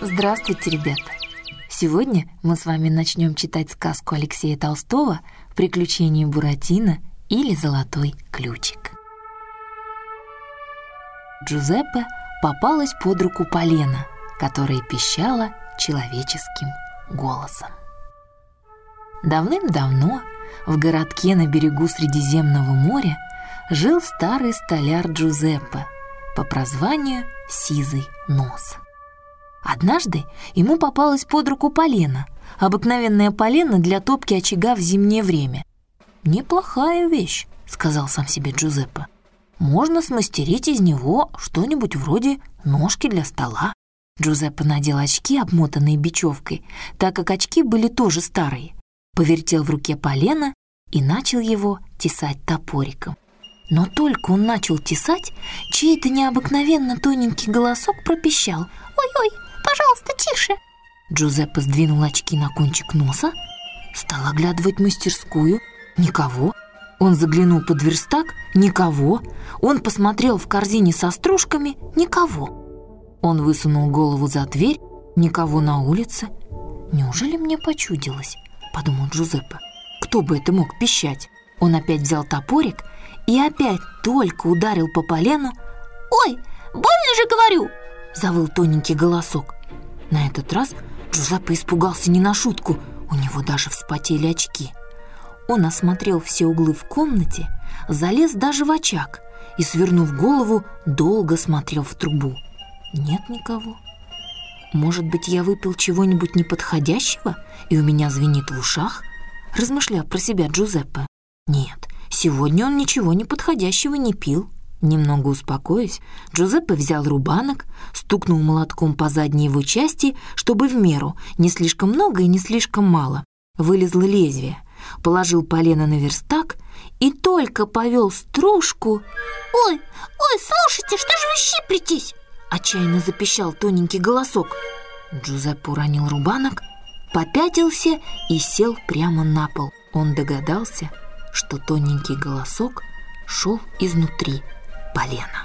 Здравствуйте, ребята! Сегодня мы с вами начнем читать сказку Алексея Толстого «Приключения Буратино» или «Золотой ключик». Джузеппе попалась под руку полена, которая пищала человеческим голосом. Давным-давно в городке на берегу Средиземного моря жил старый столяр Джузеппе по прозванию «Сизый нос». Однажды ему попалась под руку полена, обыкновенная полена для топки очага в зимнее время. «Неплохая вещь», — сказал сам себе Джузеппе. «Можно смастерить из него что-нибудь вроде ножки для стола». Джузеппе надел очки, обмотанные бечевкой, так как очки были тоже старые. Повертел в руке полено и начал его тесать топориком. Но только он начал тесать, чей-то необыкновенно тоненький голосок пропищал. «Ой-ой, пожалуйста, тише!» Джузеппе сдвинул очки на кончик носа, стал оглядывать мастерскую. Никого. Он заглянул под верстак. Никого. Он посмотрел в корзине со стружками. Никого. Он высунул голову за дверь. Никого на улице. «Неужели мне почудилось?» – подумал Джузеппе. «Кто бы это мог пищать?» Он опять взял топорик и опять только ударил по полену. «Ой, больно же говорю!» – завыл тоненький голосок. На этот раз Джузеппе испугался не на шутку, у него даже вспотели очки. Он осмотрел все углы в комнате, залез даже в очаг и, свернув голову, долго смотрел в трубу. Нет никого. Может быть, я выпил чего-нибудь неподходящего, и у меня звенит в ушах? Размышлял про себя Джузеппе. Нет, сегодня он ничего неподходящего не пил. Немного успокоясь, Джузеппе взял рубанок, стукнул молотком по задней его части, чтобы в меру, не слишком много и не слишком мало. Вылезло лезвие, положил полено на верстак и только повел стружку... «Ой, ой, слушайте, что же вы щиплетесь?» Отчаянно запищал тоненький голосок. Джузеппе уронил рубанок, попятился и сел прямо на пол. Он догадался, что тоненький голосок шел изнутри полена.